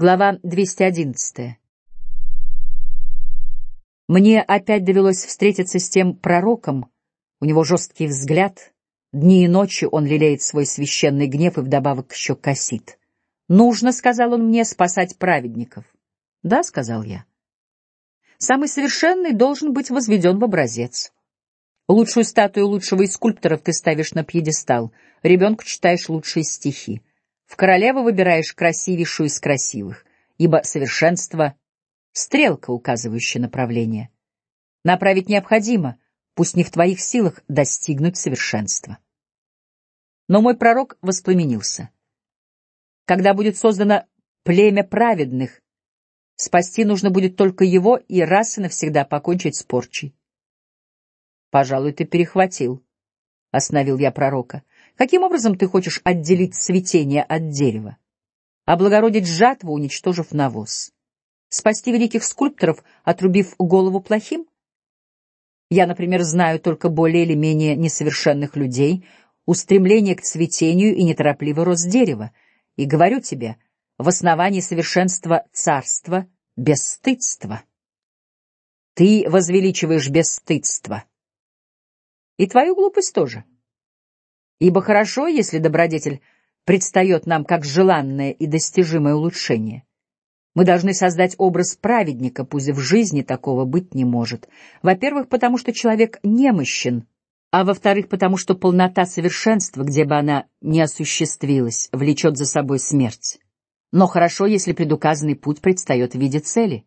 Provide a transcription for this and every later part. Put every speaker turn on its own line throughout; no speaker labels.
Глава 211. Мне опять довелось встретиться с тем пророком. У него жесткий взгляд. Дни и ночи он лелеет свой священный гнев и вдобавок еще косит. «Нужно, — сказал он мне, — спасать праведников». «Да, — сказал я. Самый совершенный должен быть возведен в образец. Лучшую статую лучшего из скульпторов ты ставишь на пьедестал, ребенку читаешь лучшие стихи. В королеву выбираешь красивейшую из красивых, ибо совершенство — стрелка, указывающая направление. Направить необходимо, пусть не в твоих силах достигнуть совершенства. Но мой пророк воспламенился. Когда будет создано племя праведных, спасти нужно будет только его и раз и навсегда покончить с порчей. Пожалуй, ты перехватил, — остановил я пророка. Каким образом ты хочешь отделить цветение от дерева? Облагородить жатву, уничтожив навоз? Спасти великих скульпторов, отрубив голову плохим? Я, например, знаю только более или менее несовершенных людей, устремление к цветению и неторопливый рост дерева, и говорю тебе, в основании совершенства царства — бесстыдство. Ты возвеличиваешь бесстыдство. И твою глупость тоже. Ибо хорошо, если добродетель предстает нам как желанное и достижимое улучшение. Мы должны создать образ праведника, пусть в жизни такого быть не может. Во-первых, потому что человек немощен, а во-вторых, потому что полнота совершенства, где бы она ни осуществилась, влечет за собой смерть. Но хорошо, если предуказанный путь предстает в виде цели.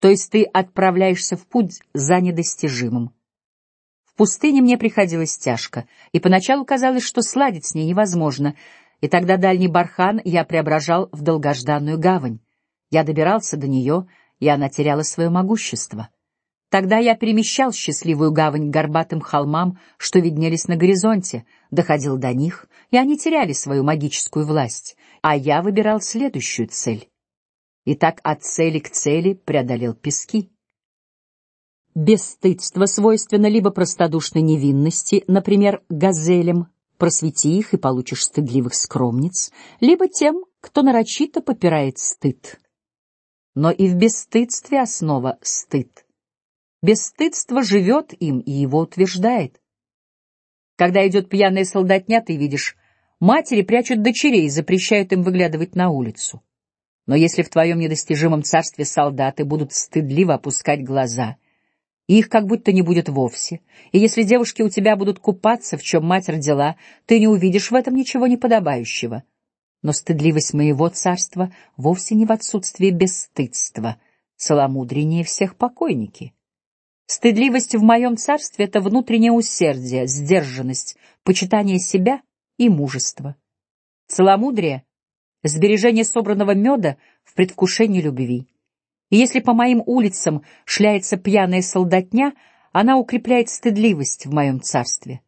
То есть ты отправляешься в путь за недостижимым. В пустыне мне приходилось тяжко, и поначалу казалось, что сладить с ней невозможно, и тогда дальний бархан я преображал в долгожданную гавань. Я добирался до нее, и она теряла свое могущество. Тогда я перемещал счастливую гавань горбатым холмам, что виднелись на горизонте, доходил до них, и они теряли свою магическую власть, а я выбирал следующую цель. И так от цели к цели преодолел пески. Бесстыдство свойственно либо простодушной невинности, например, газелям, просвети их и получишь стыдливых скромниц, либо тем, кто нарочито попирает стыд. Но и в бесстыдстве основа стыд. Бесстыдство живет им и его утверждает. Когда идет пьяная солдатня, ты видишь, матери прячут дочерей и запрещают им выглядывать на улицу. Но если в твоем недостижимом царстве солдаты будут стыдливо опускать глаза и их как будто не будет вовсе. И если девушки у тебя будут купаться, в чем мать родила, ты не увидишь в этом ничего неподобающего. Но стыдливость моего царства вовсе не в отсутствии бесстыдства, целомудреннее всех покойники. Стыдливость в моем царстве — это внутреннее усердие, сдержанность, почитание себя и мужество. Целомудрие — сбережение собранного меда в предвкушении любви. Если по моим улицам шляется пьяная солдатня, она укрепляет стыдливость в моем царстве.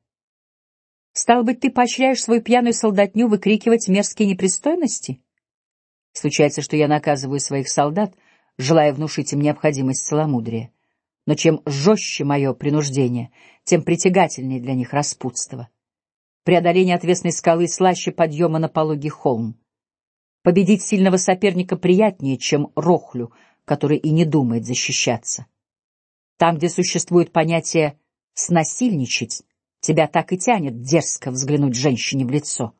Стал быть, ты поощряешь свою пьяную солдатню выкрикивать мерзкие непристойности? Случается, что я наказываю своих солдат, желая внушить им необходимость целомудрия. Но чем жестче мое принуждение, тем притягательнее для них распутство. Преодоление отвесной скалы слаще подъема на пологий холм. Победить сильного соперника приятнее, чем рохлю, который и не думает защищаться. Там, где существует понятие «снасильничать», тебя так и тянет дерзко взглянуть женщине в лицо.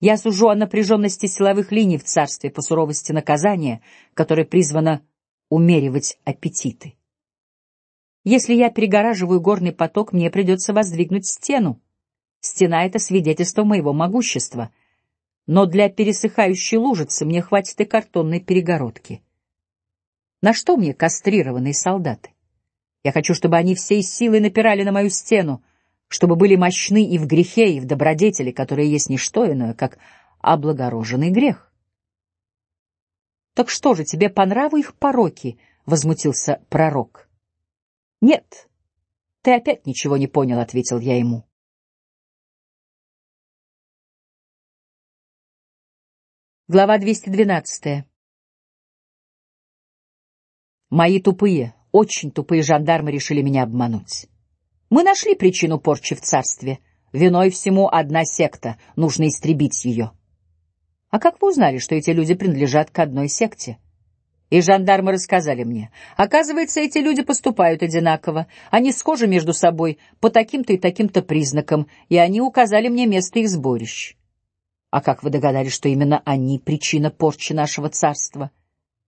Я сужу о напряженности силовых линий в царстве по суровости наказания, которое призвано умеривать аппетиты. Если я перегораживаю горный поток, мне придется воздвигнуть стену. Стена — это свидетельство моего могущества. Но для пересыхающей лужицы мне хватит и картонной перегородки. На что мне кастрированные солдаты? Я хочу, чтобы они всей силой напирали на мою стену, чтобы были мощны и в грехе, и в добродетели, которые есть не что иное, как облагороженный грех. Так что же, тебе по нраву их пороки? возмутился пророк. Нет, ты опять ничего не понял, ответил я ему. Глава двести двенадцатая. Мои тупые, очень тупые жандармы решили меня обмануть. Мы нашли причину порчи в царстве. Виной всему одна секта, нужно истребить ее. А как вы узнали, что эти люди принадлежат к одной секте? И жандармы рассказали мне. Оказывается, эти люди поступают одинаково. Они схожи между собой по таким-то и таким-то признакам, и они указали мне место их сборищ. А как вы догадались, что именно они причина порчи нашего царства?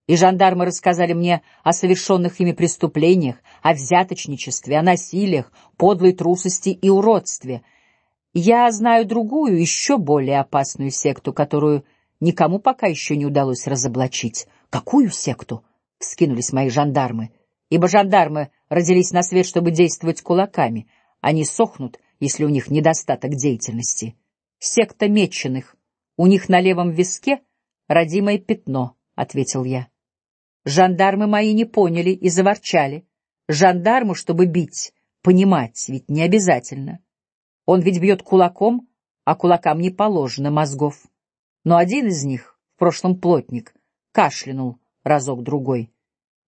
И жандармы рассказали мне о совершенных ими преступлениях, о взяточничестве, о насилиях, подлой трусости и уродстве. Я знаю другую, еще более опасную секту, которую никому пока еще не удалось разоблачить. Какую секту? Вскинулись мои жандармы, ибо жандармы родились на свет, чтобы действовать кулаками. Они сохнут, если у них недостаток деятельности. Секта меченых. У них на левом виске родимое пятно, ответил я. Жандармы мои не поняли и заворчали. Жандарму, чтобы бить, понимать ведь не обязательно. Он ведь бьет кулаком, а кулакам не положено мозгов. Но один из них, в прошлом плотник, кашлянул разок-другой.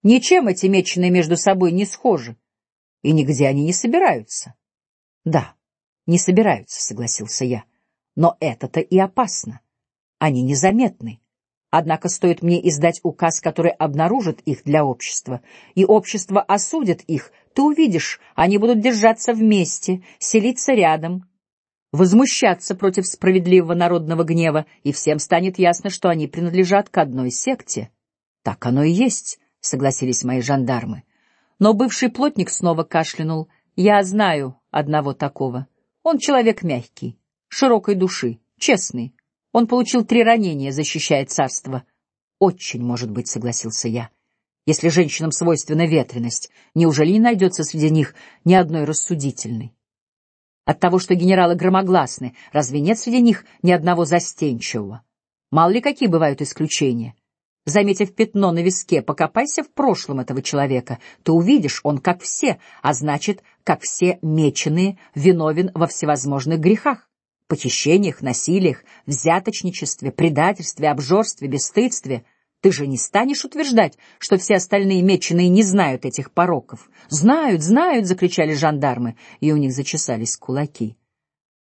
Ничем эти меченые между собой не схожи, и нигде они не собираются. Да, не собираются, согласился я. Но это-то и опасно. Они незаметны. Однако стоит мне издать указ, который обнаружит их для общества, и общество осудит их, ты увидишь, они будут держаться вместе, селиться рядом, возмущаться против справедливого народного гнева, и всем станет ясно, что они принадлежат к одной секте. Так оно и есть, согласились мои жандармы. Но бывший плотник снова кашлянул. Я знаю одного такого. Он человек мягкий, широкой души, честный. Он получил три ранения, защищая царство. Очень, может быть, согласился я. Если женщинам свойственна ветренность, неужели не найдется среди них ни одной рассудительной? От того, что генералы громогласны, разве нет среди них ни одного застенчивого? Мало ли какие бывают исключения. Заметив пятно на виске, покопайся в прошлом этого человека, ты увидишь, он как все, а значит, как все меченые, виновен во всевозможных грехах, похищениях, насилиях, взяточничестве, предательстве, обжорстве, бесстыдстве — ты же не станешь утверждать, что все остальные меченые не знают этих пороков. Знают, знают, закричали жандармы, и у них зачесались кулаки.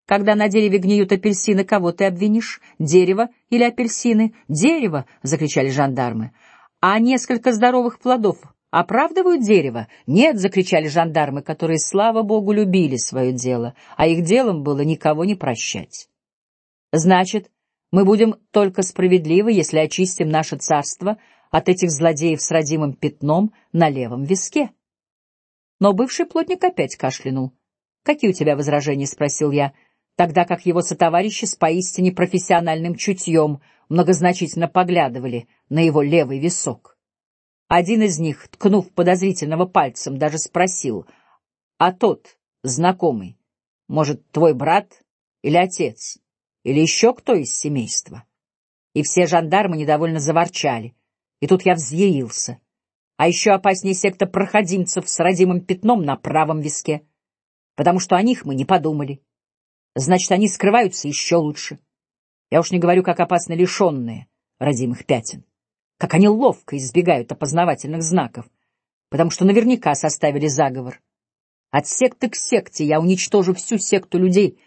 Когда на дереве гниют апельсины, кого ты обвинишь? Дерево или апельсины? Дерево, закричали жандармы. А несколько здоровых плодов оправдывают дерево? Нет, закричали жандармы, которые, слава богу, любили свое дело, а их делом было никого не прощать. Значит, мы будем только справедливы, если очистим наше царство от этих злодеев с родимым пятном на левом виске. Но бывший плотник опять кашлянул. Какие у тебя возражения? – спросил я, тогда как его сотоварищи с поистине профессиональным чутьем многозначительно поглядывали на его левый висок. Один из них, ткнув подозрительного пальцем, даже спросил: "А тот знакомый, может, твой брат или отец?" или еще кто из семейства. И все жандармы недовольно заворчали. И тут я взъярился. А еще опаснее секта проходимцев с родимым пятном на правом виске, потому что о них мы не подумали. Значит, они скрываются еще лучше. Я уж не говорю, как опасны лишенные родимых пятен, как они ловко избегают опознавательных знаков, потому что наверняка составили заговор. От секты к секте я уничтожу всю секту людей,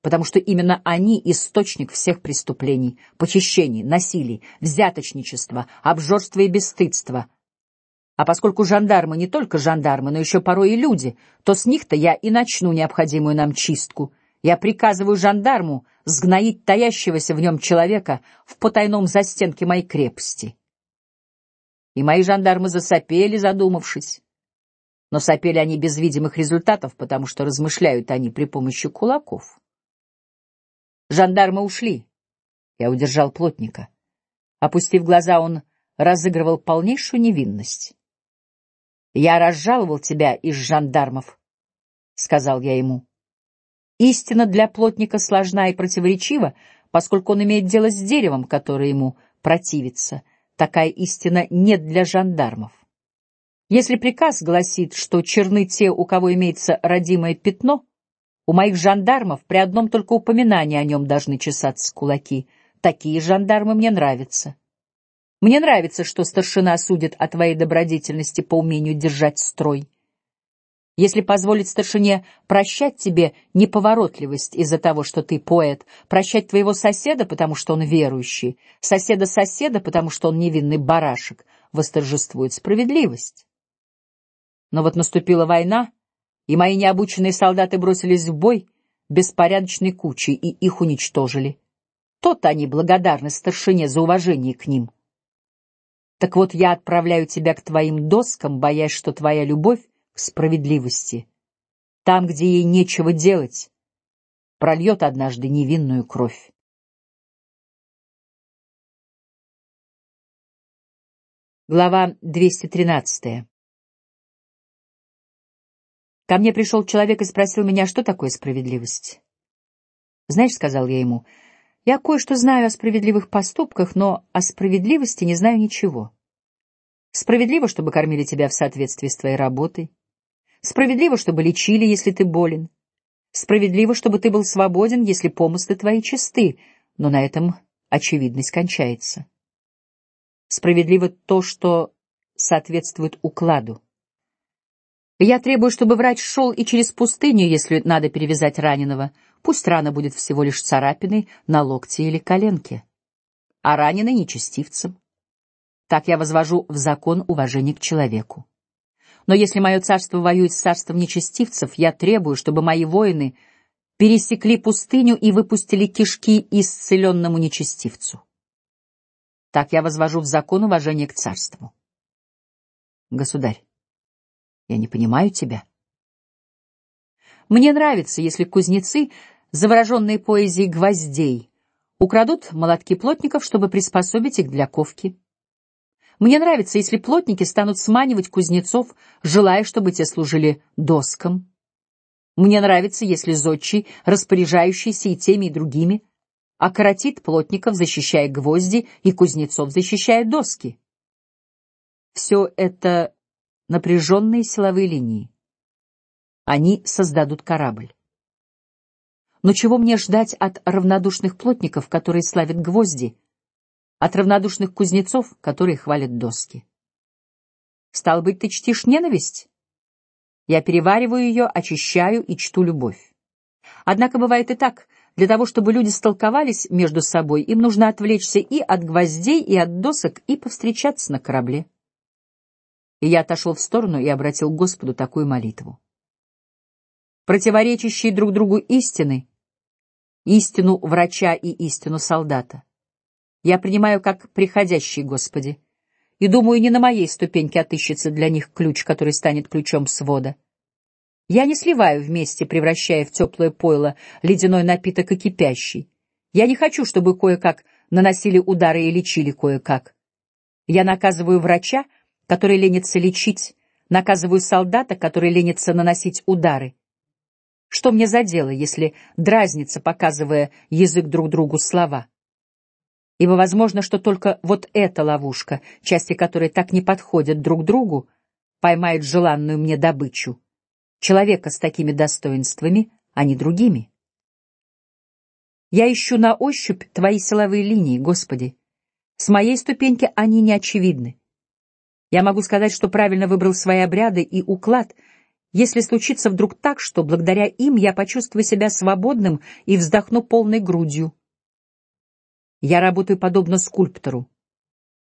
потому что именно они источник всех преступлений, похищений, насилий, взяточничества, обжорства и бесстыдства. А поскольку жандармы не только жандармы, но еще порой и люди, то с них-то я и начну необходимую нам чистку. Я приказываю жандарму сгноить таящегося в нем человека в потайном застенке моей крепости. И мои жандармы засопели, задумавшись. Но сопели они без видимых результатов, потому что размышляют они при помощи кулаков. Жандармы ушли. Я удержал плотника. Опустив глаза, он разыгрывал полнейшую невинность. Я разжаловал тебя из жандармов, сказал я ему. Истина для плотника сложна и противоречива, поскольку он имеет дело с деревом, которое ему противится. Такая истина нет для жандармов. Если приказ гласит, что черны те, у кого имеется родимое пятно, у моих жандармов при одном только упоминании о нем должны чесаться кулаки. Такие жандармы мне нравятся. Мне нравится, что старшина судит о твоей добродетельности по умению держать строй. Если позволить старшине прощать тебе неповоротливость из-за того, что ты поэт, прощать твоего соседа, потому что он верующий, соседа соседа, потому что он невинный барашек, восторжествует справедливость. Но вот наступила война, и мои необученные солдаты бросились в бой беспорядочной кучей и их уничтожили. Тот они благодарны старшине за уважение к ним. Так вот я отправляю тебя к твоим доскам, боясь, что твоя любовь к справедливости, там, где ей нечего делать, прольет однажды невинную кровь. Глава 213. Ко мне пришел человек и спросил меня, что такое справедливость. Знаешь, сказал я ему, я кое-что знаю о справедливых поступках, но о справедливости не знаю ничего. Справедливо, чтобы кормили тебя в соответствии с твоей работой. Справедливо, чтобы лечили, если ты болен. Справедливо, чтобы ты был свободен, если помыслы твои чисты, но на этом очевидность кончается. Справедливо то, что соответствует укладу. Я требую, чтобы врач шел и через пустыню, если надо перевязать раненого. Пусть рана будет всего лишь царапиной на локте или коленке, а раненый нечестивцем. Так я возвожу в закон уважение к человеку. Но если мое царство воюет с царством нечестивцев, я требую, чтобы мои воины пересекли пустыню и выпустили кишки исцеленному нечестивцу. Так я возвожу в закон уважение к царству. Государь, я не понимаю тебя. Мне нравится, если кузнецы, завороженные поэзией гвоздей, украдут молотки плотников, чтобы приспособить их для ковки. Мне нравится, если плотники станут сманивать кузнецов, желая, чтобы те служили доскам. Мне нравится, если зодчий, распоряжающийся и теми, и другими, окоротит плотников, защищая гвозди, и кузнецов, защищая доски. Все это напряженные силовые линии. Они создадут корабль. Но чего мне ждать от равнодушных плотников, которые славят гвозди, от равнодушных кузнецов, которые хвалят доски. Стал быть, ты чтишь ненависть? Я перевариваю ее, очищаю и чту любовь. Однако бывает и так. Для того, чтобы люди столковались между собой, им нужно отвлечься и от гвоздей, и от досок, и повстречаться на корабле. И я отошел в сторону и обратил Господу такую молитву. Противоречащие друг другу истины, истину врача и истину солдата, я принимаю как приходящий, Господи, и думаю, не на моей ступеньке отыщется для них ключ, который станет ключом свода. Я не сливаю вместе, превращая в теплое пойло ледяной напиток и кипящий. Я не хочу, чтобы кое-как наносили удары и лечили кое-как. Я наказываю врача, который ленится лечить, наказываю солдата, который ленится наносить удары. Что мне за дело, если дразнится, показывая язык друг другу слова? Ибо возможно, что только вот эта ловушка, части которой так не подходят друг другу, поймает желанную мне добычу, человека с такими достоинствами, а не другими. Я ищу на ощупь твои силовые линии, Господи. С моей ступеньки они не очевидны. Я могу сказать, что правильно выбрал свои обряды и уклад, если случится вдруг так, что благодаря им я почувствую себя свободным и вздохну полной грудью. Я работаю подобно скульптору.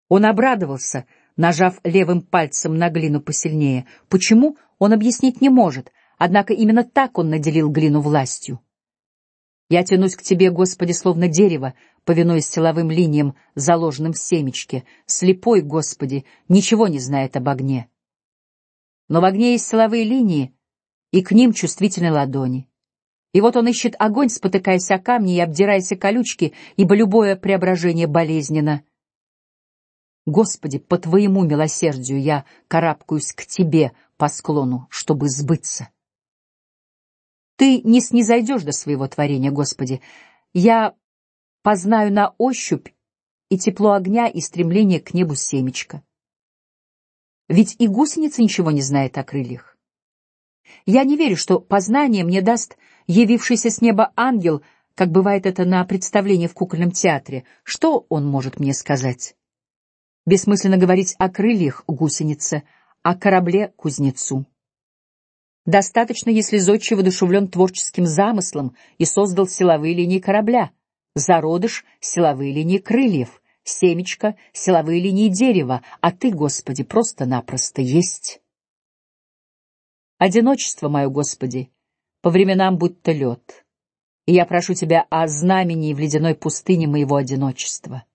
Он обрадовался, нажав левым пальцем на глину посильнее. Почему, он объяснить не может, однако именно так он наделил глину властью. Я тянусь к тебе, Господи, словно дерево, повинуясь силовым линиям, заложенным в семечке. Слепой, Господи, ничего не знает об огне. Но в огне есть силовые линии, и к ним чувствительны ладони. И вот он ищет огонь, спотыкаясь о камни и обдираясь о колючки, ибо любое преображение болезненно. Господи, по Твоему милосердию я карабкаюсь к Тебе по склону, чтобы сбыться. Ты не снизойдешь до своего творения, Господи. Я познаю на ощупь и тепло огня, и стремление к небу семечка. Ведь и гусеница ничего не знает о крыльях. Я не верю, что познание мне даст явившийся с неба ангел, как бывает это на представлении в кукольном театре. Что он может мне сказать? Бессмысленно говорить о крыльях гусенице, о корабле кузнецу. Достаточно, если зодчий воодушевлен творческим замыслом и создал силовые линии корабля, зародыш — силовые линии крыльев, семечко — силовые линии дерева, а ты, Господи, просто-напросто есть. Одиночество мое, Господи, по временам будто лед, и я прошу Тебя о знамении в ледяной пустыне моего одиночества.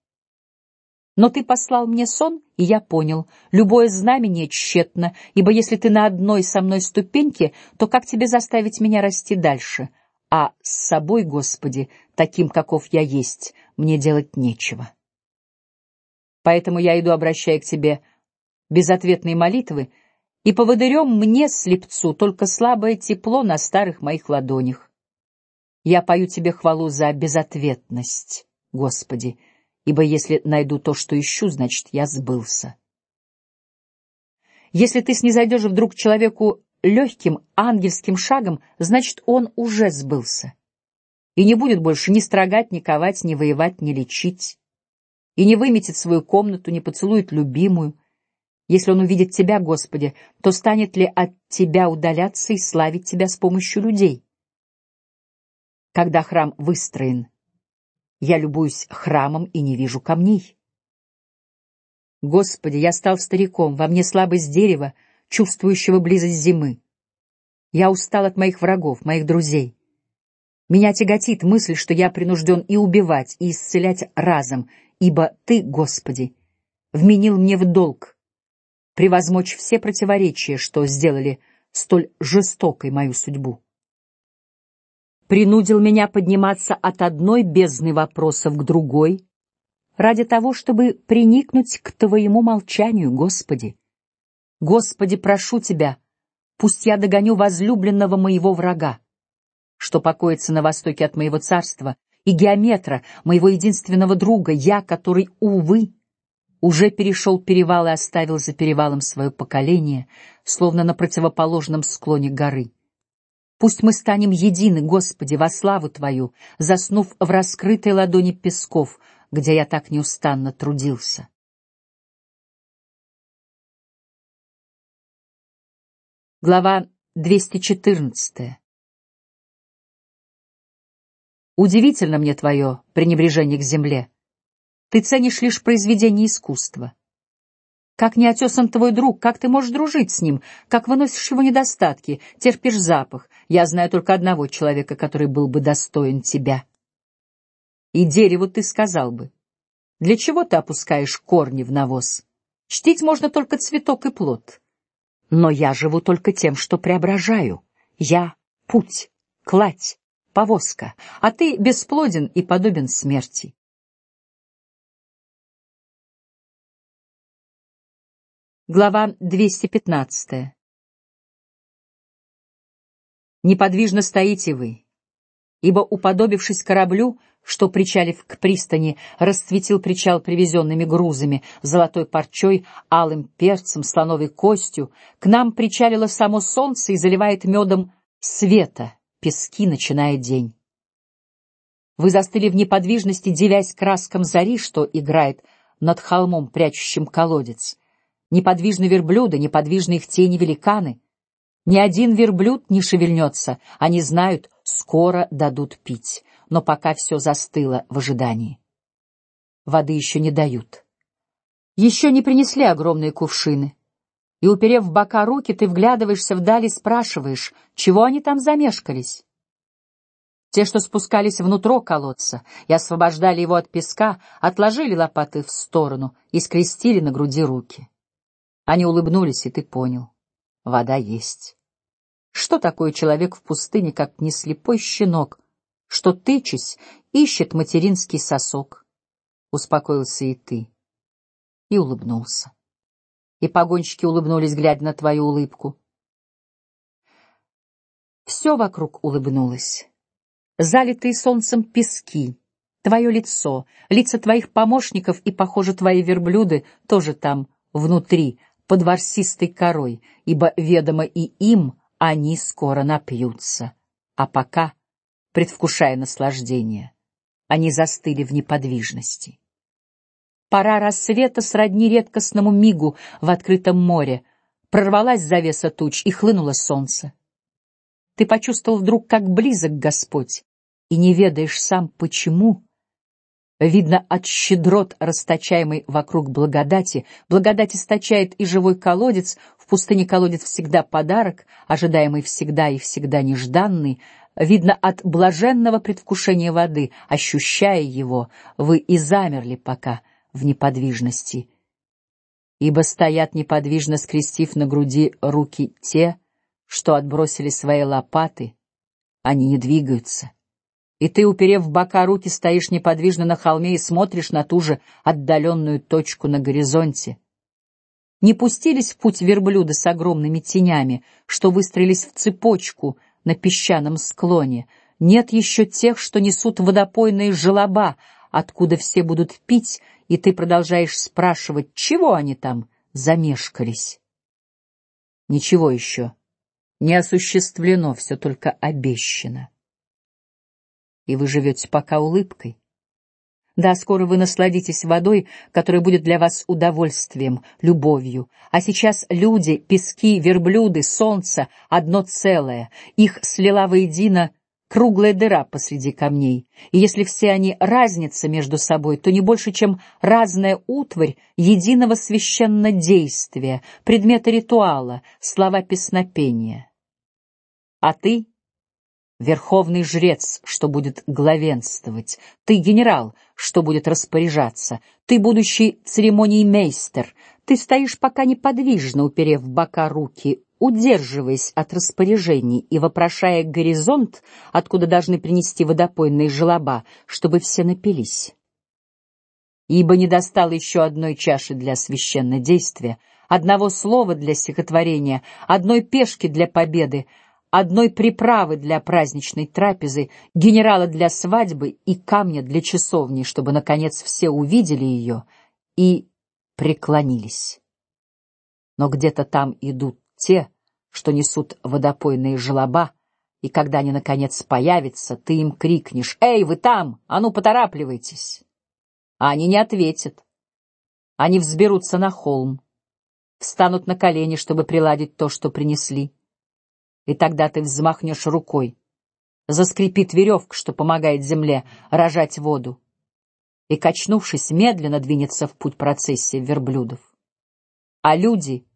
Но ты послал мне сон, и я понял, любое знамение тщетно, ибо если ты на одной со мной ступеньке, то как тебе заставить меня расти дальше? А с собой, Господи, таким, каков я есть, мне делать нечего. Поэтому я иду, обращая к тебе безответные молитвы, и поводырем мне, слепцу, только слабое тепло на старых моих ладонях. Я пою тебе хвалу за безответность, Господи, ибо если найду то, что ищу, значит, я сбылся. Если ты снизойдешь вдруг человеку легким ангельским шагом, значит, он уже сбылся и не будет больше ни строгать, ни ковать, ни воевать, ни лечить, и не выметит свою комнату, не поцелует любимую. Если он увидит тебя, Господи, то станет ли от тебя удаляться и славить тебя с помощью людей? Когда храм выстроен, я любуюсь храмом и не вижу камней. Господи, я стал стариком, во мне слабость дерева, чувствующего близость зимы. Я устал от моих врагов, моих друзей. Меня тяготит мысль, что я принужден и убивать, и исцелять разом, ибо Ты, Господи, вменил мне в долг превозмочь все противоречия, что сделали столь жестокой мою судьбу принудил меня подниматься от одной бездны вопросов к другой, ради того, чтобы приникнуть к Твоему молчанию, Господи. Господи, прошу Тебя, пусть я догоню возлюбленного моего врага, что покоится на востоке от моего царства, и геометра, моего единственного друга, я, который, увы, уже перешел перевал и оставил за перевалом свое поколение, словно на противоположном склоне горы. Пусть мы станем едины, Господи, во славу Твою, заснув в раскрытой ладони песков, где я так неустанно трудился. Глава 214. Удивительно мне твое пренебрежение к земле. Ты ценишь лишь произведение искусства. Как не отесан твой друг, как ты можешь дружить с ним, как выносишь его недостатки, терпишь запах. Я знаю только одного человека, который был бы достоин тебя. И дереву ты сказал бы, для чего ты опускаешь корни в навоз? Чтить можно только цветок и плод. Но я живу только тем, что преображаю. Я — путь, кладь, повозка, а ты бесплоден и подобен смерти. Глава 215. Неподвижно стоите вы, ибо, уподобившись кораблю, что, причалив к пристани, расцветил причал привезенными грузами, золотой парчой, алым перцем, слоновой костью, к нам причалило само солнце и заливает медом света пески, начиная день. Вы застыли в неподвижности, девясь краскам зари, что играет над холмом, прячущим колодец. Неподвижны верблюды, неподвижны их тени великаны. Ни один верблюд не шевельнется, они знают, скоро дадут пить, но пока все застыло в ожидании. Воды еще не дают. Еще не принесли огромные кувшины. И, уперев в бока руки, ты вглядываешься вдали и спрашиваешь, чего они там замешкались. Те, что спускались внутрь колодца и освобождали его от песка, отложили лопаты в сторону и скрестили на груди руки. Они улыбнулись, и ты понял. Вода есть. Что такое человек в пустыне, как не слепой щенок, что, тычась, ищет материнский сосок? Успокоился и ты. И улыбнулся. И погонщики улыбнулись, глядя на твою улыбку. Все вокруг улыбнулось. Залитые солнцем пески, твое лицо, лица твоих помощников и, похоже, твои верблюды тоже там внутри, под ворсистой корой, ибо ведомо и им они скоро напьются. А пока, предвкушая наслаждение, они застыли в неподвижности. Пора рассвета сродни редкостному мигу в открытом море. Прорвалась завеса туч и хлынуло солнце. Ты почувствовал вдруг, как близок Господь, и не ведаешь сам почему. Видно от щедрот, расточаемой вокруг благодати, благодать источает и живой колодец, в пустыне колодец всегда подарок, ожидаемый всегда и всегда нежданный. Видно от блаженного предвкушения воды, ощущая его, вы и замерли пока в неподвижности. Ибо стоят неподвижно, скрестив на груди руки те, что отбросили свои лопаты, они не двигаются и ты, уперев бока руки, стоишь неподвижно на холме и смотришь на ту же отдаленную точку на горизонте. Не пустились в путь верблюда с огромными тенями, что выстроились в цепочку на песчаном склоне. Нет еще тех, что несут водопойные желоба, откуда все будут пить, и ты продолжаешь спрашивать, чего они там замешкались. Ничего еще не осуществлено, все только обещано и вы живете пока улыбкой. Да, скоро вы насладитесь водой, которая будет для вас удовольствием, любовью. А сейчас люди, пески, верблюды, солнце — одно целое. Их слила воедино круглая дыра посреди камней. И если все они разница между собой, то не больше, чем разная утварь единого священнодействия, предметы ритуала, слова песнопения. А ты верховный жрец, что будет главенствовать, ты генерал, что будет распоряжаться, ты будущий церемоний мейстер, ты стоишь пока неподвижно, уперев бока руки, удерживаясь от распоряжений и вопрошая горизонт, откуда должны принести водопойные желоба, чтобы все напились. Ибо не достало еще одной чаши для священнодействия, одного слова для стихотворения, одной пешки для победы, одной приправы для праздничной трапезы, генерала для свадьбы и камня для часовни, чтобы наконец все увидели ее и преклонились. Но где-то там идут те, что несут водопойные желоба, и когда они наконец появятся, ты им крикнешь: "Эй, вы там! А ну, поторапливайтесь!" А они не ответят. Они взберутся на холм, встанут на колени, чтобы приладить то, что принесли и тогда ты взмахнешь рукой. Заскрипит веревка, что помогает земле рожать воду, и, качнувшись, медленно двинется в путь процессия верблюдов. А люди,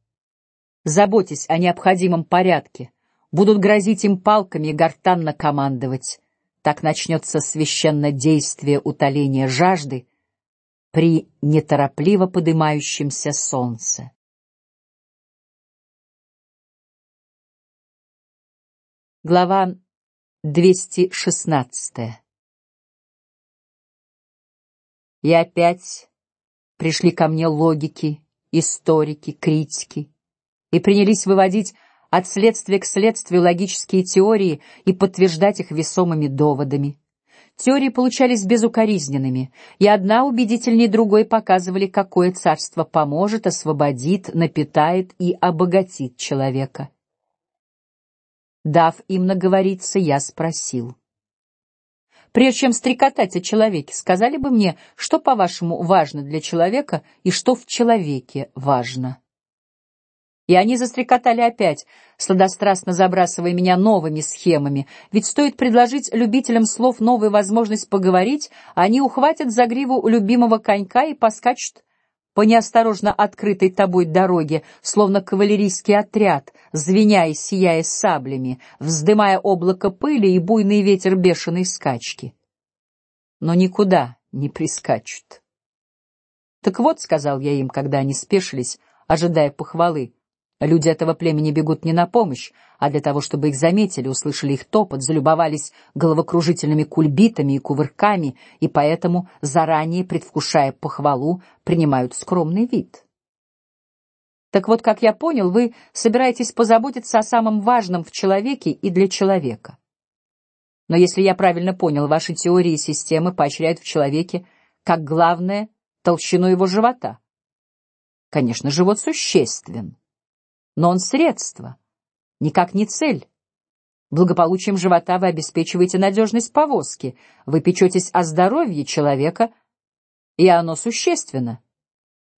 заботясь о необходимом порядке, будут грозить им палками и гортанно командовать. Так начнется священное действие утоления жажды при неторопливо подымающемся солнце. Глава 216. И опять пришли ко мне логики, историки, критики и принялись выводить от следствия к следствию логические теории и подтверждать их весомыми доводами. Теории получались безукоризненными, и одна убедительнее другой показывали, какое царство поможет, освободит, напитает и обогатит человека. Дав им наговориться, я спросил. Прежде чем стрекотать о человеке, сказали бы мне, что, по-вашему, важно для человека и что в человеке важно. И они застрекотали опять, сладострастно забрасывая меня новыми схемами. Ведь стоит предложить любителям слов новую возможность поговорить, они ухватят за гриву любимого конька и поскачут по неосторожно открытой тобой дороге, словно кавалерийский отряд, звеня и сияя саблями, вздымая облако пыли и буйный ветер бешеной скачки. Но никуда не прискачут. Так вот, сказал я им, когда они спешились, ожидая похвалы, Люди этого племени бегут не на помощь, а для того, чтобы их заметили, услышали их топот, залюбовались головокружительными кульбитами и кувырками, и поэтому, заранее предвкушая похвалу, принимают скромный вид. Так вот, как я понял, вы собираетесь позаботиться о самом важном в человеке и для человека. Но если я правильно понял, ваши теории и системы поощряют в человеке как главное толщину его живота. Конечно, живот существен но он средство, никак не цель. Благополучием живота вы обеспечиваете надежность повозки, вы печетесь о здоровье человека, и оно существенно.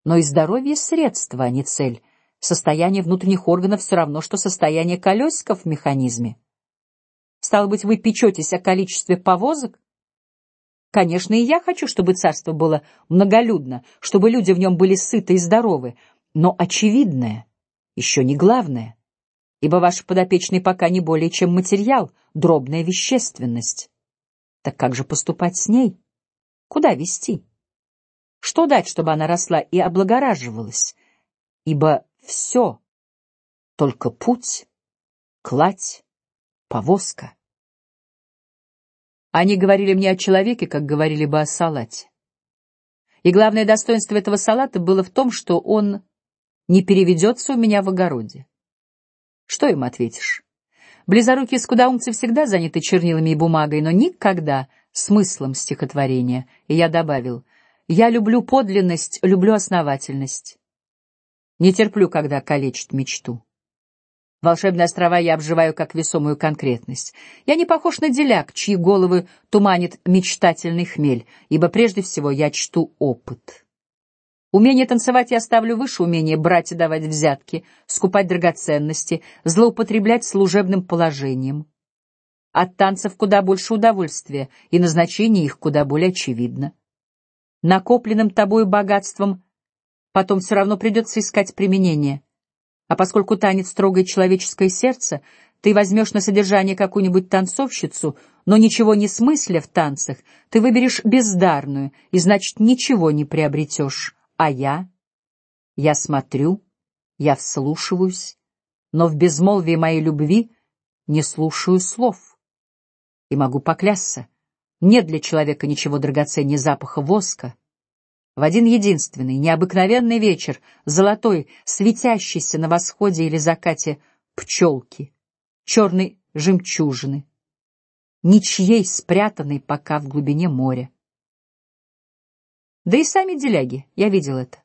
Но и здоровье средство, а не цель. Состояние внутренних органов все равно, что состояние колесиков в механизме. Стало быть, вы печетесь о количестве повозок? Конечно, и я хочу, чтобы царство было многолюдно, чтобы люди в нем были сыты и здоровы, но очевидное еще не главное, ибо ваш подопечный пока не более чем материал, дробная вещественность. Так как же поступать с ней? Куда вести? Что дать, чтобы она росла и облагораживалась? Ибо все только путь, кладь, повозка. Они говорили мне о человеке, как говорили бы о салате. И главное достоинство этого салата было в том, что он не переведется у меня в огороде. Что им ответишь? Близорукие скудоумцы всегда заняты чернилами и бумагой, но никогда смыслом стихотворения. И я добавил: я люблю подлинность, люблю основательность. Не терплю, когда калечат мечту. Волшебные острова я обживаю как весомую конкретность. Я не похож на деляк, чьи головы туманит мечтательный хмель, ибо прежде всего я чту опыт. Умение танцевать я ставлю выше умения брать и давать взятки, скупать драгоценности, злоупотреблять служебным положением. От танцев куда больше удовольствия, и назначение их куда более очевидно. Накопленным тобою богатством потом все равно придется искать применение. А поскольку танец трогает человеческое сердце, ты возьмешь на содержание какую-нибудь танцовщицу, но ничего не смысля в танцах, ты выберешь бездарную и значит ничего не приобретешь. А я, я смотрю, я вслушиваюсь, но в безмолвии моей любви не слушаю слов. И могу поклясться, нет для человека ничего драгоценнее запаха воска в один единственный, необыкновенный вечер, золотой, светящийся на восходе или закате пчелки, черной жемчужины, ничьей спрятанной пока в глубине моря. Да и сами деляги, я видел это.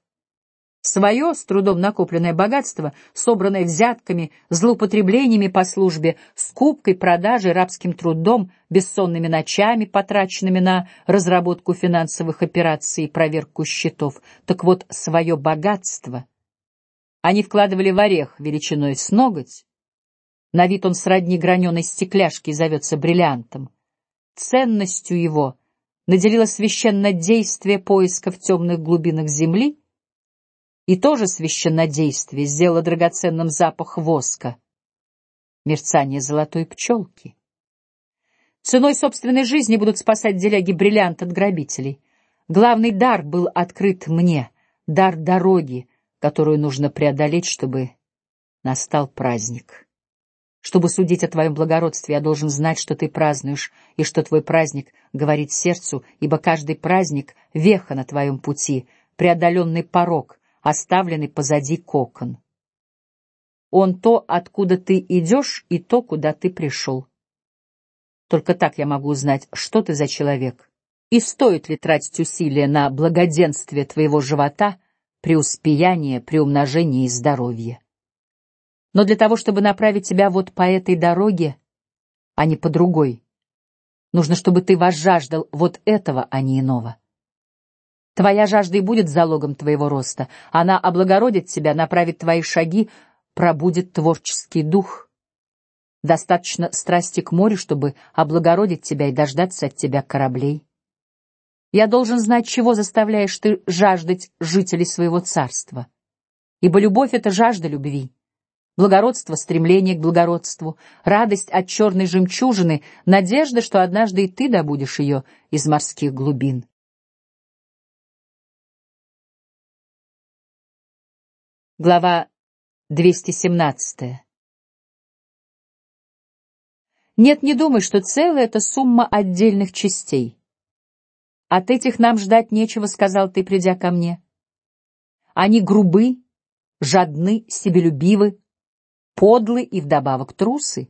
Свое с трудом накопленное богатство, собранное взятками, злоупотреблениями по службе, скупкой, продажей, рабским трудом, бессонными ночами, потраченными на разработку финансовых операций и проверку счетов. Так вот, свое богатство они вкладывали в орех величиной с ноготь. На вид он сродни граненой стекляшки и зовется бриллиантом. Ценностью его наделило священное действие поиска в темных глубинах земли и тоже священнодействие сделало драгоценным запах воска, мерцание золотой пчелки. Ценой собственной жизни будут спасать деляги бриллиант от грабителей. Главный дар был открыт мне, дар дороги, которую нужно преодолеть, чтобы настал праздник. Чтобы судить о твоем благородстве, я должен знать, что ты празднуешь, и что твой праздник говорит сердцу, ибо каждый праздник — веха на твоем пути, преодоленный порог, оставленный позади кокон. Он то, откуда ты идешь, и то, куда ты пришел. Только так я могу узнать, что ты за человек, и стоит ли тратить усилия на благоденствие твоего живота, преуспеяние, приумножение и здоровье. Но для того, чтобы направить тебя вот по этой дороге, а не по другой, нужно, чтобы ты возжаждал вот этого, а не иного. Твоя жажда и будет залогом твоего роста. Она облагородит тебя, направит твои шаги, пробудит творческий дух. Достаточно страсти к морю, чтобы облагородить тебя и дождаться от тебя кораблей. Я должен знать, чего заставляешь ты жаждать жителей своего царства, ибо любовь — это жажда любви. Благородство — стремление к благородству, радость от черной жемчужины, надежда, что однажды и ты добудешь ее из морских глубин. Глава 217. Нет, не думай, что целое — это сумма отдельных частей. От этих нам ждать нечего, — сказал ты, придя ко мне. Они грубы, жадны, себелюбивы, подлы и вдобавок трусы.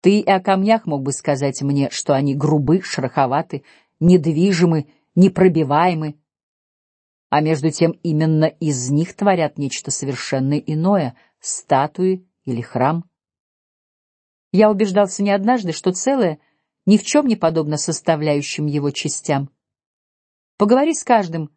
Ты и о камнях мог бы сказать мне, что они грубы, шероховаты, недвижимы, непробиваемы, а между тем именно из них творят нечто совершенно иное — статуи или храм. Я убеждался не однажды, что целое ни в чем не подобно составляющим его частям. Поговори с каждым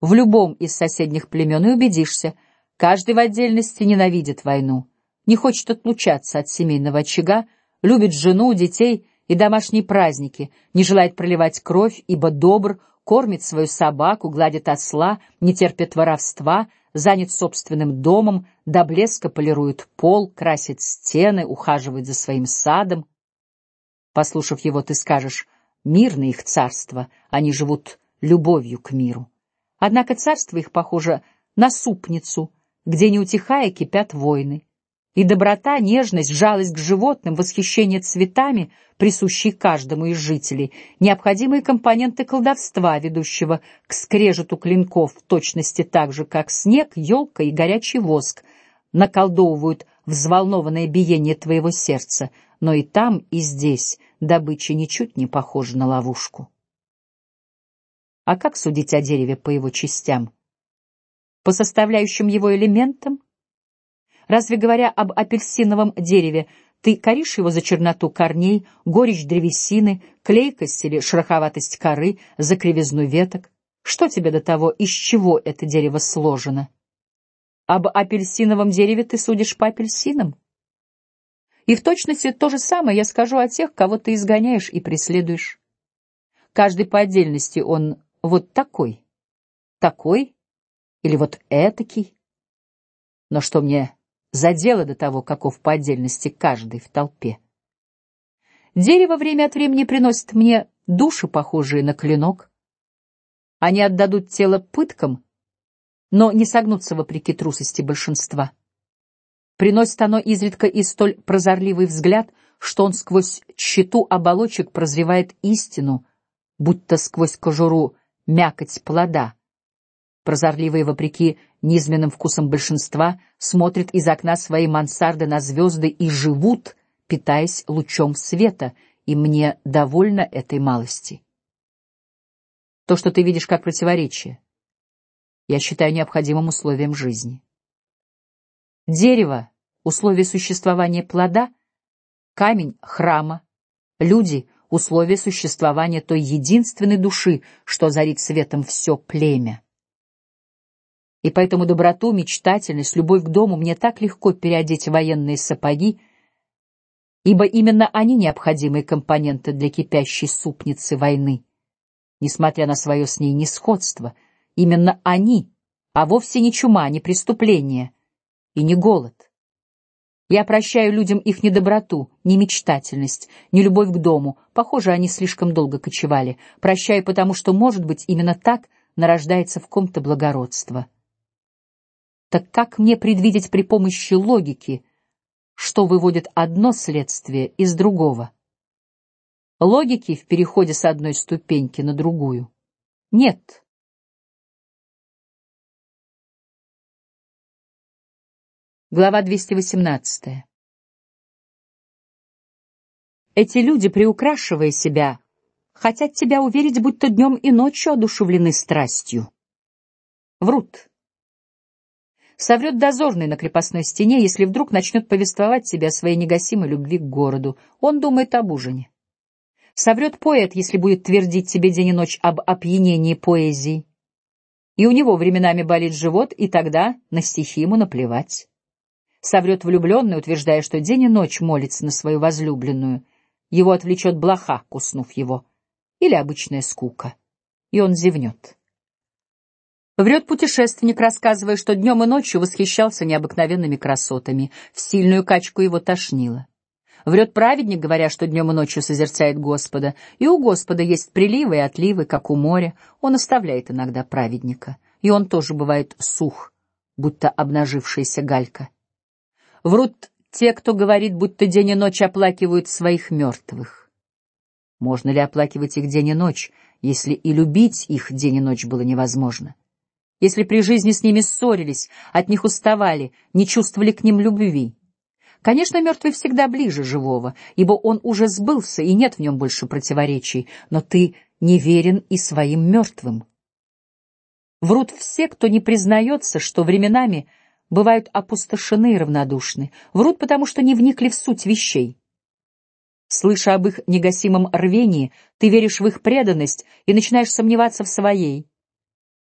в любом из соседних племен и убедишься, каждый в отдельности ненавидит войну, не хочет отлучаться от семейного очага, любит жену, детей и домашние праздники, не желает проливать кровь, ибо добр, кормит свою собаку, гладит осла, не терпит воровства, занят собственным домом, до блеска полирует пол, красит стены, ухаживает за своим садом. Послушав его, ты скажешь: "Мирно их царство, они живут любовью к миру". Однако царство их похоже на супницу, где не утихая кипят войны. И доброта, нежность, жалость к животным, восхищение цветами, присущие каждому из жителей, необходимые компоненты колдовства, ведущего к скрежету клинков в точности так же, как снег, елка и горячий воск, наколдовывают взволнованное биение твоего сердца, но и там, и здесь добыча ничуть не похожа на ловушку. А как судить о дереве по его частям? По составляющим его элементам? Разве говоря об апельсиновом дереве, ты коришь его за черноту корней, горечь древесины, клейкость или шероховатость коры, за кривизну веток? Что тебе до того, из чего это дерево сложено? Об апельсиновом дереве ты судишь по апельсинам? И в точности то же самое я скажу о тех, кого ты изгоняешь и преследуешь. Каждый по отдельности он вот такой, такой или вот этакий. Но что мне за дело до того, каков по отдельности каждый в толпе? Дерево время от времени приносит мне души, похожие на клинок. Они отдадут тело пыткам, но не согнутся вопреки трусости большинства. Приносит оно изредка и столь прозорливый взгляд, что он сквозь щиту оболочек прозревает истину, будто сквозь кожуру мякоть плода. Прозорливые, вопреки низменным вкусам большинства, смотрят из окна своей мансарды на звезды и живут, питаясь лучом света, и мне довольно этой малости. То, что ты видишь как противоречие, я считаю необходимым условием жизни. Дерево — условие существования плода, камень — храма, люди — условие существования той единственной души, что озарит светом все племя. И поэтому доброту, мечтательность, любовь к дому мне так легко переодеть в военные сапоги, ибо именно они необходимые компоненты для кипящей супницы войны. Несмотря на свое с ней несходство, именно они, а вовсе не чума, не преступление и не голод. Я прощаю людям их недоброту, немечтательность, нелюбовь к дому. Похоже, они слишком долго кочевали. Прощаю, потому что, может быть, именно так нарождается в ком-то благородство. Так как мне предвидеть при помощи логики, что выводит одно следствие из другого? Логики в переходе с одной ступеньки на другую нет. Глава 218. Эти люди, приукрашивая себя, хотят тебя уверить, будто днем и ночью одушевлены страстью. Врут. Соврет дозорный на крепостной стене, если вдруг начнет повествовать тебе о своей негасимой любви к городу. Он думает об ужине. Соврет поэт, если будет твердить тебе день и ночь об опьянении поэзии. И у него временами болит живот, и тогда на стихи ему наплевать. Соврет влюбленный, утверждая, что день и ночь молится на свою возлюбленную. Его отвлечет блоха, куснув его, или обычная скука, и он зевнет. Врет путешественник, рассказывая, что днем и ночью восхищался необыкновенными красотами, в сильную качку его тошнило. Врет праведник, говоря, что днем и ночью созерцает Господа, и у Господа есть приливы и отливы, как у моря. Он оставляет иногда праведника, и он тоже бывает сух, будто обнажившаяся галька. Врут те, кто говорит, будто день и ночь оплакивают своих мертвых. Можно ли оплакивать их день и ночь, если и любить их день и ночь было невозможно? Если при жизни с ними ссорились, от них уставали, не чувствовали к ним любви? Конечно, мертвый всегда ближе живого, ибо он уже сбылся и нет в нем больше противоречий. Но ты не верен и своим мертвым. Врут все, кто не признается, что временами бывают опустошены и равнодушны, врут, потому что не вникли в суть вещей. Слыша об их негасимом рвении, ты веришь в их преданность и начинаешь сомневаться в своей.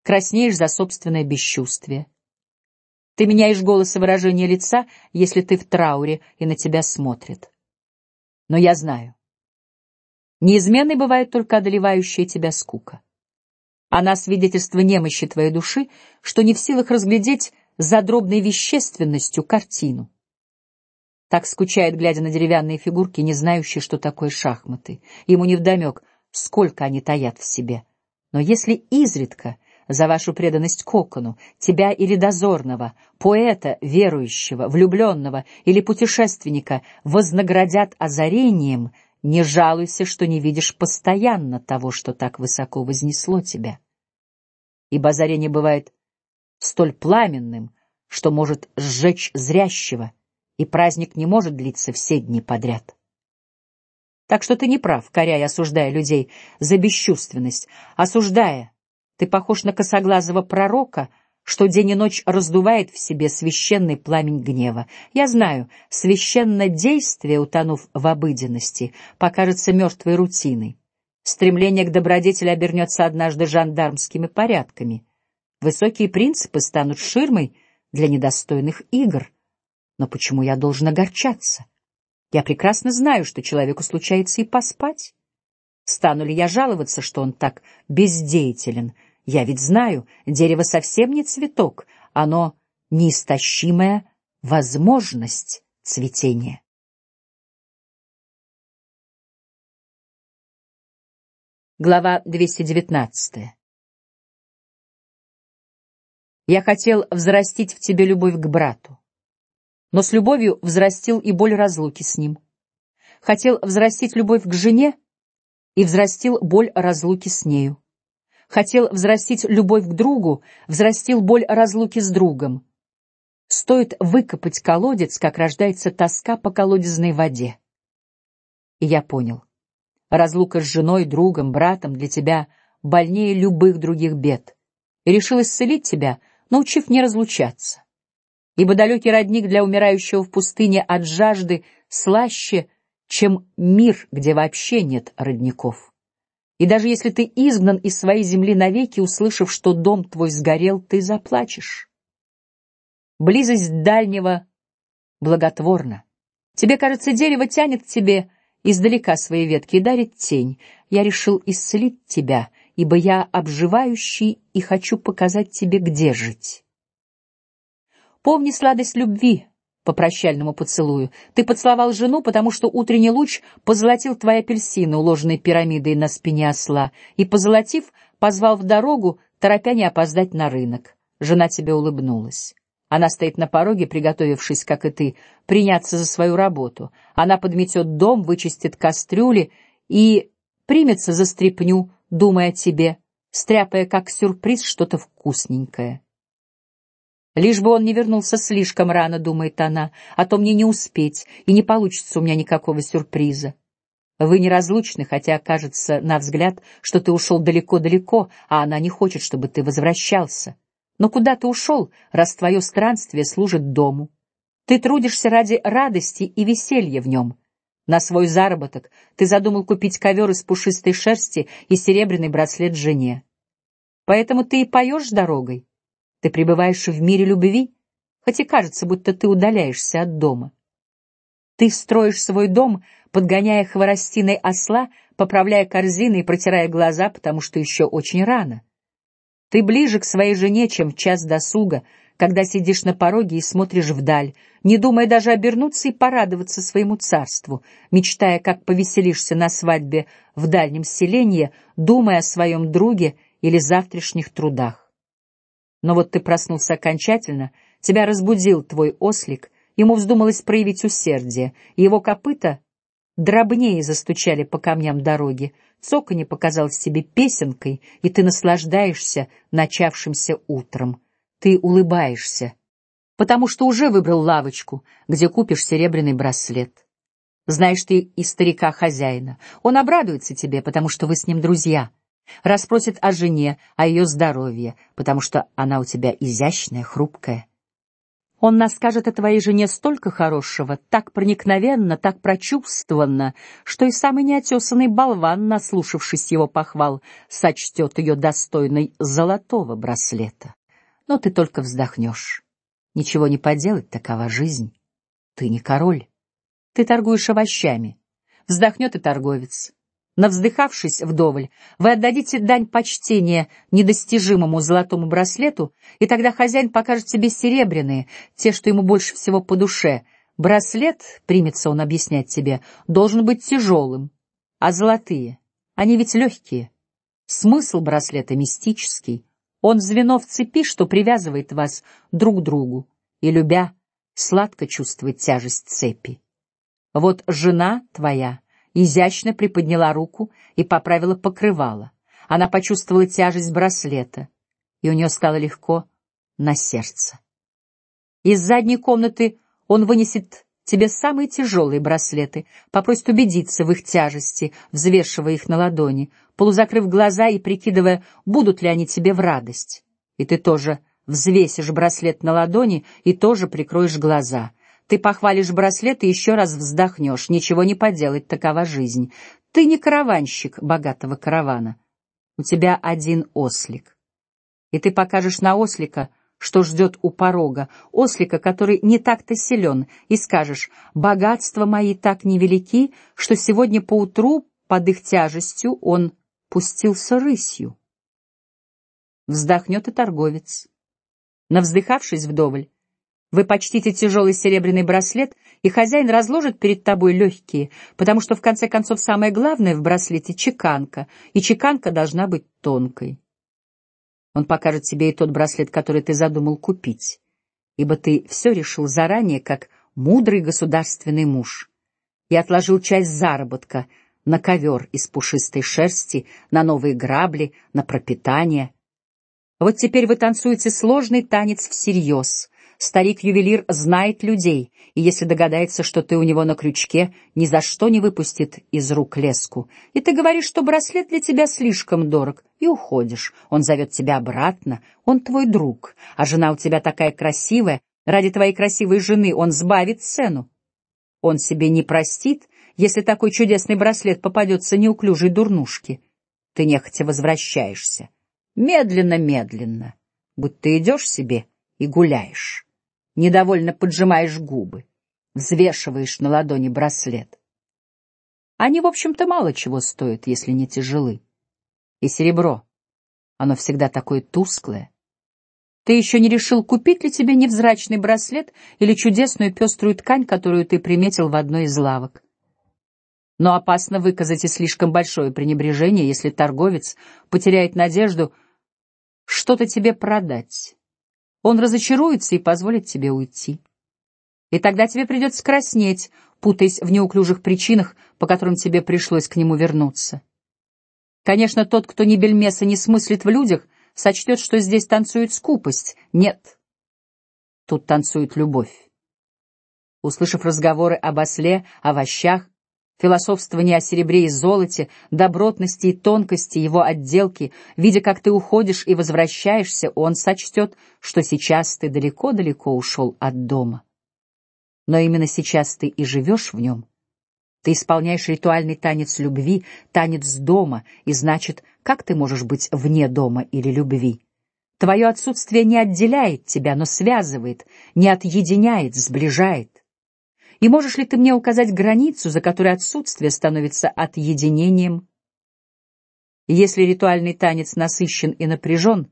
Краснеешь за собственное бесчувствие. Ты меняешь голос и выражение лица, если ты в трауре и на тебя смотрят. Но я знаю, неизменной бывает только одолевающая тебя скука. Она свидетельство немощи твоей души, что не в силах разглядеть за дробной вещественностью картину. Так скучает, глядя на деревянные фигурки, не знающие, что такое шахматы. Ему невдомек, сколько они таят в себе. Но если изредка за вашу преданность кокону, тебя или дозорного, поэта, верующего, влюбленного или путешественника вознаградят озарением, не жалуйся, что не видишь постоянно того, что так высоко вознесло тебя. Ибо озарение бывает столь пламенным, что может сжечь зрящего, и праздник не может длиться все дни подряд. Так что ты не прав, коряя, осуждая людей за бесчувственность, осуждая ты похож на косоглазого пророка, что день и ночь раздувает в себе священный пламень гнева. Я знаю, священное действие, утонув в обыденности, покажется мертвой рутиной. Стремление к добродетели обернется однажды жандармскими порядками. Высокие принципы станут ширмой для недостойных игр. Но почему я должен огорчаться? Я прекрасно знаю, что человеку случается и поспать. Стану ли я жаловаться, что он так бездеятелен? Я ведь знаю, дерево совсем не цветок, оно неистощимая возможность цветения. Глава 219. Я хотел взрастить в тебе любовь к брату, но с любовью взрастил и боль разлуки с ним. Хотел взрастить любовь к жене и взрастил боль разлуки с нею хотел взрастить любовь к другу, взрастил боль разлуки с другом. Стоит выкопать колодец, как рождается тоска по колодезной воде. И я понял. Разлука с женой, другом, братом для тебя больнее любых других бед. И решил исцелить тебя, научив не разлучаться. Ибо далекий родник для умирающего в пустыне от жажды слаще, чем мир, где вообще нет родников. И даже если ты изгнан из своей земли навеки, услышав, что дом твой сгорел, ты заплачешь. Близость дальнего благотворна. Тебе кажется, дерево тянет к тебе издалека свои ветки и дарит тень. Я решил исцелить тебя, ибо я обживающий и хочу показать тебе, где жить. Помни сладость любви, по прощальному поцелую. Ты поцеловал жену, потому что утренний луч позолотил твои апельсины, уложенные пирамидой на спине осла, и позолотив, позвал в дорогу, торопя не опоздать на рынок. Жена тебе улыбнулась. Она стоит на пороге, приготовившись, как и ты, приняться за свою работу. Она подметет дом, вычистит кастрюли и примется за стряпню, думая о тебе, стряпая как сюрприз что-то вкусненькое. Лишь бы он не вернулся слишком рано, думает она, а то мне не успеть, и не получится у меня никакого сюрприза. Вы неразлучны, хотя кажется на взгляд, что ты ушел далеко-далеко, а она не хочет, чтобы ты возвращался. Но куда ты ушел, раз твое странствие служит дому? Ты трудишься ради радости и веселья в нем. На свой заработок ты задумал купить ковер из пушистой шерсти и серебряный браслет жене. Поэтому ты и поешь дорогой. Ты пребываешь в мире любви, хоть и кажется, будто ты удаляешься от дома. Ты строишь свой дом, подгоняя хворостиной осла, поправляя корзины и протирая глаза, потому что еще очень рано. Ты ближе к своей жене, чем в час досуга, когда сидишь на пороге и смотришь вдаль, не думая даже обернуться и порадоваться своему царству, мечтая, как повеселишься на свадьбе в дальнем селении, думая о своем друге или завтрашних трудах. Но вот ты проснулся окончательно, тебя разбудил твой ослик, ему вздумалось проявить усердие, его копыта дробнее застучали по камням дороги, цоканье показалось тебе песенкой, и ты наслаждаешься начавшимся утром. Ты улыбаешься, потому что уже выбрал лавочку, где купишь серебряный браслет. Знаешь ты и старика хозяина, он обрадуется тебе, потому что вы с ним друзья. Расспросит о жене, о ее здоровье, потому что она у тебя изящная, хрупкая. Он наскажет о твоей жене столько хорошего, так проникновенно, так прочувствованно, что и самый неотесанный болван, наслушавшись его похвал, сочтет ее достойной золотого браслета. Но ты только вздохнешь. Ничего не поделать, такова жизнь. Ты не король. Ты торгуешь овощами. Вздохнет и торговец. Навздыхавшись вдоволь, вы отдадите дань почтения недостижимому золотому браслету, и тогда хозяин покажет тебе серебряные, те, что ему больше всего по душе. Браслет, примется он объяснять тебе, должен быть тяжелым, а золотые, они ведь легкие. Смысл браслета мистический. Он звено в цепи, что привязывает вас друг к другу, и, любя, сладко чувствует тяжесть цепи. Вот жена твоя изящно приподняла руку и поправила покрывало. Она почувствовала тяжесть браслета, и у нее стало легко на сердце. Из задней комнаты он вынесет тебе самые тяжелые браслеты, попросит убедиться в их тяжести, взвешивая их на ладони, полузакрыв глаза и прикидывая, будут ли они тебе в радость. И ты тоже взвесишь браслет на ладони и тоже прикроешь глаза. Ты похвалишь браслет и еще раз вздохнешь. Ничего не поделать, такова жизнь. Ты не караванщик богатого каравана. У тебя один ослик. И ты покажешь на ослика, что ждет у порога, ослика, который не так-то силен, и скажешь, богатства мои так невелики, что сегодня поутру под их тяжестью он пустился рысью. Вздохнет и торговец. Навздыхавшись вдоволь, вы почтите тяжелый серебряный браслет, и хозяин разложит перед тобой легкие, потому что в конце концов самое главное в браслете — чеканка, и чеканка должна быть тонкой. Он покажет тебе и тот браслет, который ты задумал купить, ибо ты все решил заранее, как мудрый государственный муж, и отложил часть заработка на ковер из пушистой шерсти, на новые грабли, на пропитание. Вот теперь вы танцуете сложный танец всерьез — Старик-ювелир знает людей, и если догадается, что ты у него на крючке, ни за что не выпустит из рук леску. И ты говоришь, что браслет для тебя слишком дорог, и уходишь. Он зовет тебя обратно, он твой друг, а жена у тебя такая красивая, ради твоей красивой жены он сбавит цену. Он себе не простит, если такой чудесный браслет попадется неуклюжей дурнушке. Ты нехотя возвращаешься. Медленно-медленно, будь ты идешь себе и гуляешь недовольно поджимаешь губы, взвешиваешь на ладони браслет. Они, в общем-то, мало чего стоят, если не тяжелы. И серебро, оно всегда такое тусклое. Ты еще не решил, купить ли тебе невзрачный браслет или чудесную пеструю ткань, которую ты приметил в одной из лавок. Но опасно выказать и слишком большое пренебрежение, если торговец потеряет надежду что-то тебе продать. Он разочаруется и позволит тебе уйти. И тогда тебе придется краснеть, путаясь в неуклюжих причинах, по которым тебе пришлось к нему вернуться. Конечно, тот, кто ни бельмеса не смыслит в людях, сочтет, что здесь танцует скупость. Нет, тут танцует любовь. Услышав разговоры об осле, овощах, Философствование о серебре и золоте, добротности и тонкости его отделки, видя, как ты уходишь и возвращаешься, он сочтет, что сейчас ты далеко-далеко ушел от дома. Но именно сейчас ты и живешь в нем. Ты исполняешь ритуальный танец любви, танец дома, и значит, как ты можешь быть вне дома или любви? Твое отсутствие не отделяет тебя, но связывает, не отъединяет, сближает. И можешь ли ты мне указать границу, за которой отсутствие становится отъединением? Если ритуальный танец насыщен и напряжен,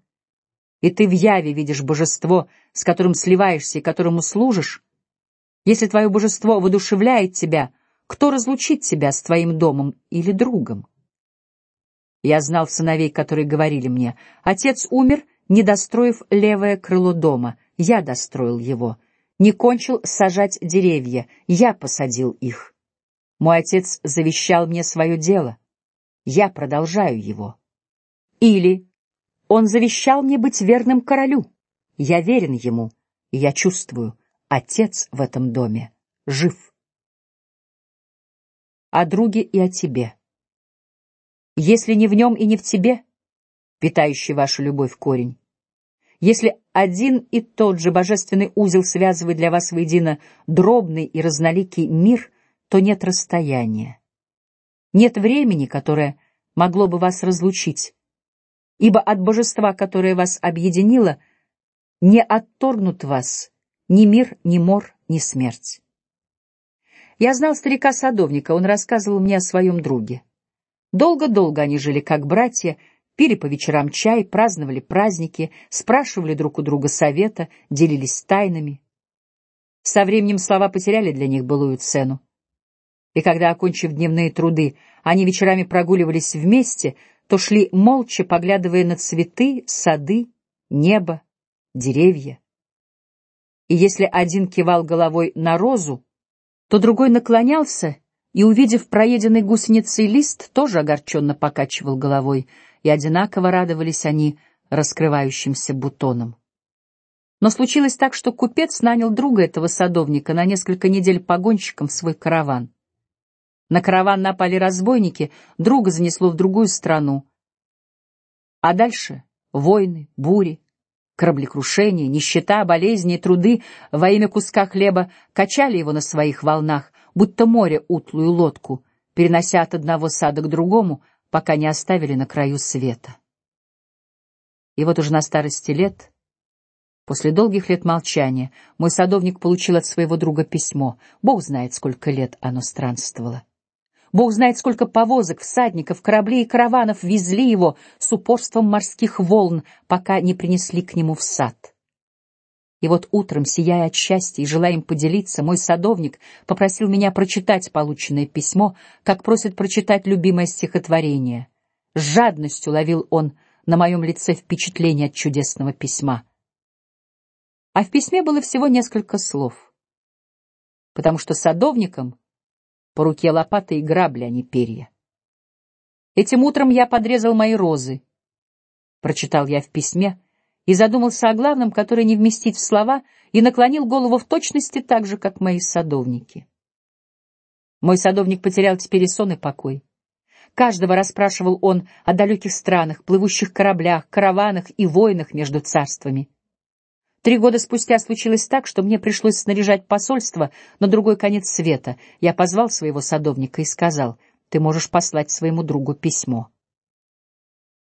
и ты в яве видишь божество, с которым сливаешься и которому служишь, если твое божество воодушевляет тебя, кто разлучит тебя с твоим домом или другом? Я знал сыновей, которые говорили мне, отец умер, не достроив левое крыло дома, я достроил его не кончил сажать деревья, я посадил их. Мой отец завещал мне свое дело, я продолжаю его. Или он завещал мне быть верным королю, я верен ему, и я чувствую, отец в этом доме жив. О друге и о тебе. Если не в нем и не в тебе, питающий вашу любовь корень, если один и тот же божественный узел связывает для вас воедино дробный и разноликий мир, то нет расстояния. Нет времени, которое могло бы вас разлучить, ибо от божества, которое вас объединило, не отторгнут вас ни мир, ни мор, ни смерть. Я знал старика-садовника, он рассказывал мне о своем друге. Долго-долго они жили как братья, пили по вечерам чай, праздновали праздники, спрашивали друг у друга совета, делились тайнами. Со временем слова потеряли для них былую цену. И когда, окончив дневные труды, они вечерами прогуливались вместе, то шли молча, поглядывая на цветы, сады, небо, деревья. И если один кивал головой на розу, то другой наклонялся и, увидев проеденный гусеницей лист, тоже огорченно покачивал головой, и одинаково радовались они раскрывающимся бутонам. Но случилось так, что купец нанял друга этого садовника на несколько недель погонщиком в свой караван. На караван напали разбойники, друга занесло в другую страну. А дальше войны, бури, кораблекрушения, нищета, болезни и труды во имя куска хлеба качали его на своих волнах, будто море утлую лодку, перенося от одного сада к другому, пока не оставили на краю света. И вот уже на старости лет, после долгих лет молчания, мой садовник получил от своего друга письмо. Бог знает, сколько лет оно странствовало. Бог знает, сколько повозок, всадников, кораблей и караванов везли его с упорством морских волн, пока не принесли к нему в сад. И вот утром, сияя от счастья и желая им поделиться, мой садовник попросил меня прочитать полученное письмо, как просит прочитать любимое стихотворение. С жадностью ловил он на моем лице впечатление от чудесного письма. А в письме было всего несколько слов, потому что садовникам по руке лопата и грабли, а не перья. Этим утром я подрезал мои розы. Прочитал я в письме и задумался о главном, которое не вместить в слова, и наклонил голову в точности так же, как мои садовники. Мой садовник потерял теперь и сон и покой. Каждого расспрашивал он о далеких странах, плывущих кораблях, караванах и войнах между царствами. Три года спустя случилось так, что мне пришлось снаряжать посольство на другой конец света. Я позвал своего садовника и сказал: "Ты можешь послать своему другу письмо".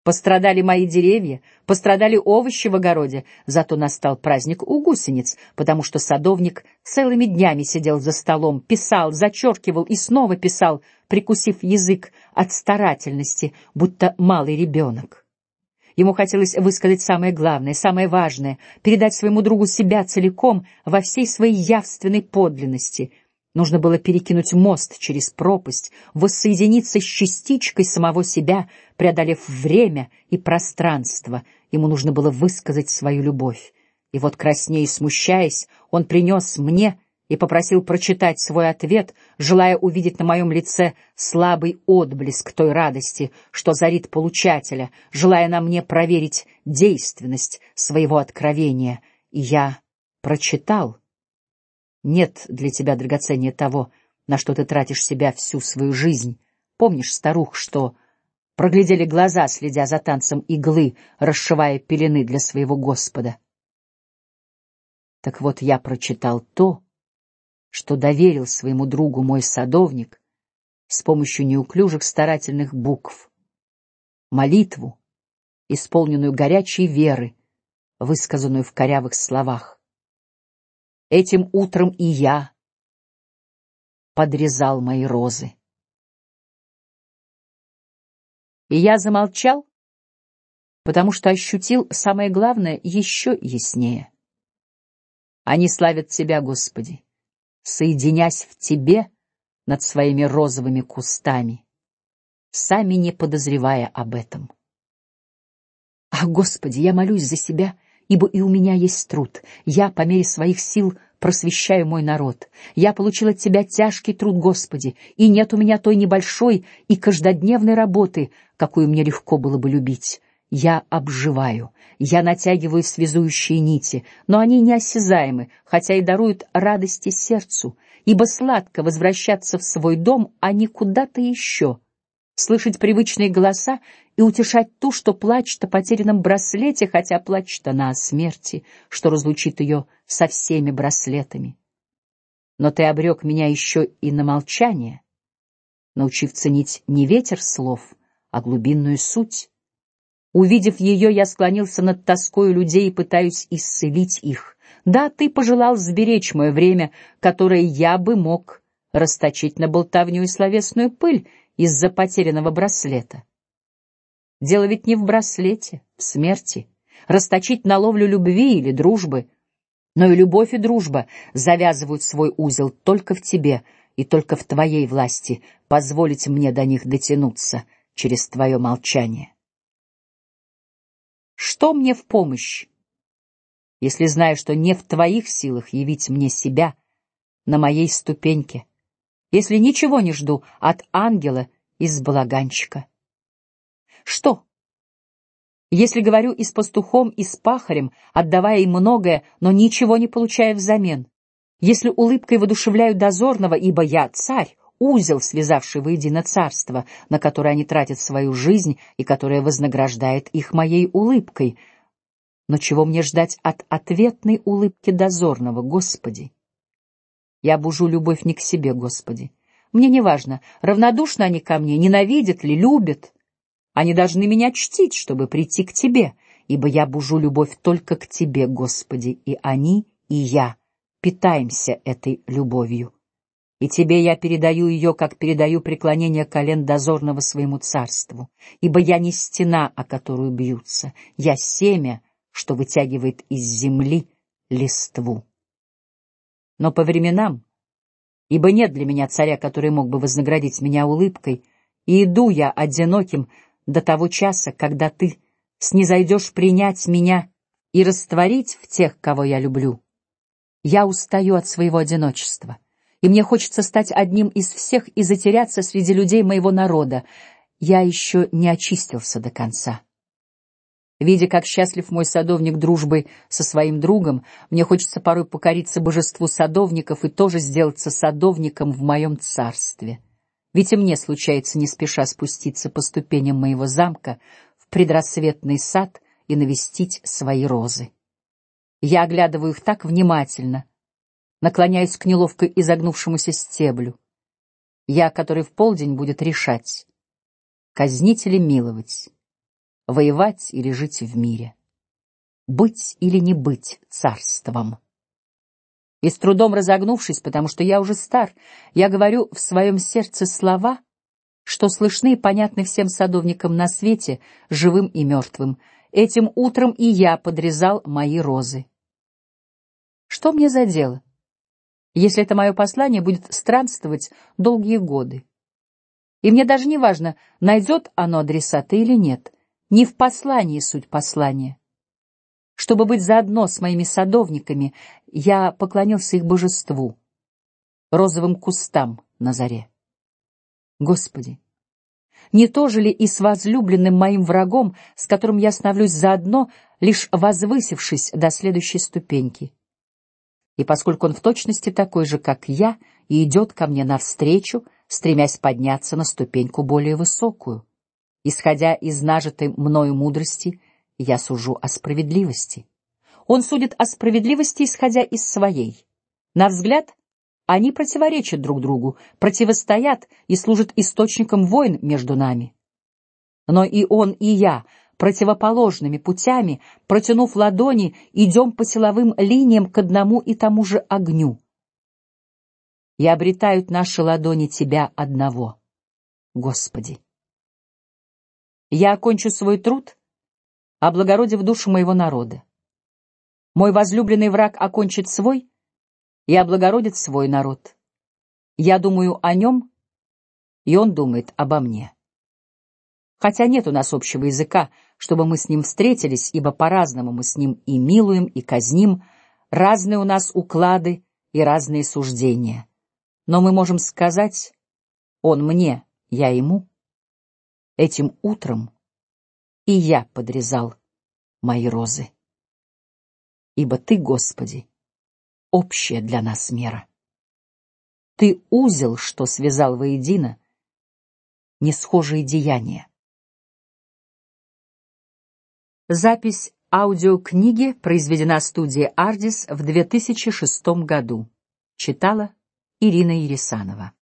Пострадали мои деревья, пострадали овощи в огороде, зато настал праздник у гусениц, потому что садовник целыми днями сидел за столом, писал, зачеркивал и снова писал, прикусив язык от старательности, будто малый ребенок. Ему хотелось высказать самое главное, самое важное, передать своему другу себя целиком во всей своей явственной подлинности. Нужно было перекинуть мост через пропасть, воссоединиться с частичкой самого себя, преодолев время и пространство. Ему нужно было высказать свою любовь. И вот краснея и смущаясь, он принес мне и попросил прочитать свой ответ, желая увидеть на моем лице слабый отблеск той радости, что зарит получателя, желая на мне проверить действенность своего откровения. И я прочитал. Нет для тебя драгоценнее того, на что ты тратишь себя всю свою жизнь. Помнишь старух, что проглядели глаза, следя за танцем иглы, расшивая пелены для своего Господа? Так вот я прочитал то, что доверил своему другу мой садовник с помощью неуклюжих старательных букв, молитву, исполненную горячей веры, высказанную в корявых словах. Этим утром и я подрезал мои розы. И я замолчал, потому что ощутил самое главное еще яснее. Они славят Тебя, Господи соединясь в тебе над своими розовыми кустами, сами не подозревая об этом. А, Господи, я молюсь за себя, ибо и у меня есть труд. Я по мере своих сил просвещаю мой народ. Я получил от Тебя тяжкий труд, Господи, и нет у меня той небольшой и каждодневной работы, какую мне легко было бы любить. Я обживаю, я натягиваю связующие нити, но они неосязаемы, хотя и даруют радости сердцу, ибо сладко возвращаться в свой дом, а не куда-то еще, слышать привычные голоса и утешать ту, что плачет о потерянном браслете, хотя плачет она о смерти, что разлучит ее со всеми браслетами. Но ты обрек меня еще и на молчание, научив ценить не ветер слов, а глубинную суть. Увидев ее, я склонился над тоскою людей и пытаюсь исцелить их. Да, ты пожелал сберечь мое время, которое я бы мог расточить на болтовню и словесную пыль из-за потерянного браслета. Дело ведь не в браслете, в смерти, расточить на ловлю любви или дружбы, но и любовь и дружба завязывают свой узел только в тебе и только в твоей власти позволить мне до них дотянуться через твое молчание. Что мне в помощь, если знаю, что не в твоих силах явить мне себя на моей ступеньке, если ничего не жду от ангела из балаганчика? Что? Если говорю и с пастухом, и с пахарем, отдавая им многое, но ничего не получая взамен, если улыбкой воодушевляю дозорного, ибо я царь, узел, связавший воедино царство, на которое они тратят свою жизнь и которое вознаграждает их моей улыбкой. Но чего мне ждать от ответной улыбки дозорного, Господи? Я бужу любовь не к себе, Господи. Мне не важно, равнодушны они ко мне, ненавидят ли, любят. Они должны меня чтить, чтобы прийти к Тебе, ибо я бужу любовь только к Тебе, Господи, и они и я питаемся этой любовью и тебе я передаю ее, как передаю преклонение колен дозорного своему царству, ибо я не стена, о которую бьются, я семя, что вытягивает из земли листву. Но по временам, ибо нет для меня царя, который мог бы вознаградить меня улыбкой, и иду я одиноким до того часа, когда ты снизойдешь принять меня и растворить в тех, кого я люблю. Я устаю от своего одиночества и мне хочется стать одним из всех и затеряться среди людей моего народа. Я еще не очистился до конца. Видя, как счастлив мой садовник дружбой со своим другом, мне хочется порой покориться божеству садовников и тоже сделаться садовником в моем царстве. Ведь и мне случается не спеша спуститься по ступеням моего замка в предрассветный сад и навестить свои розы. Я оглядываю их так внимательно, наклоняюсь к неловко изогнувшемуся стеблю. Я, который в полдень будет решать, казнить или миловать, воевать или жить в мире, быть или не быть царством. И с трудом разогнувшись, потому что я уже стар, я говорю в своем сердце слова, что слышны и понятны всем садовникам на свете, живым и мертвым. Этим утром и я подрезал мои розы. Что мне за дело? если это мое послание будет странствовать долгие годы. И мне даже не важно, найдет оно адресата или нет. Не в послании суть послания. Чтобы быть заодно с моими садовниками, я поклонился их божеству, розовым кустам на заре. Господи, не то же ли и с возлюбленным моим врагом, с которым я становлюсь заодно, лишь возвысившись до следующей ступеньки? И поскольку он в точности такой же, как я, и идет ко мне навстречу, стремясь подняться на ступеньку более высокую, исходя из нажитой мною мудрости, я сужу о справедливости. Он судит о справедливости, исходя из своей. На взгляд, они противоречат друг другу, противостоят и служат источником войн между нами. Но и он, и я противоположными путями, протянув ладони, идем по силовым линиям к одному и тому же огню. И обретают наши ладони Тебя одного, Господи. Я окончу свой труд, облагородив душу моего народа. Мой возлюбленный враг окончит свой и облагородит свой народ. Я думаю о нем, и он думает обо мне. Хотя нет у нас общего языка, чтобы мы с ним встретились, ибо по-разному мы с ним и милуем, и казним, разные у нас уклады и разные суждения. Но мы можем сказать, он мне, я ему. Этим утром и я подрезал мои розы. Ибо ты, Господи, общая для нас мера. Ты узел, что связал воедино несхожие деяния. Запись аудиокниги произведена студией Ardis в 2006 году. Читала Ирина Ересанова.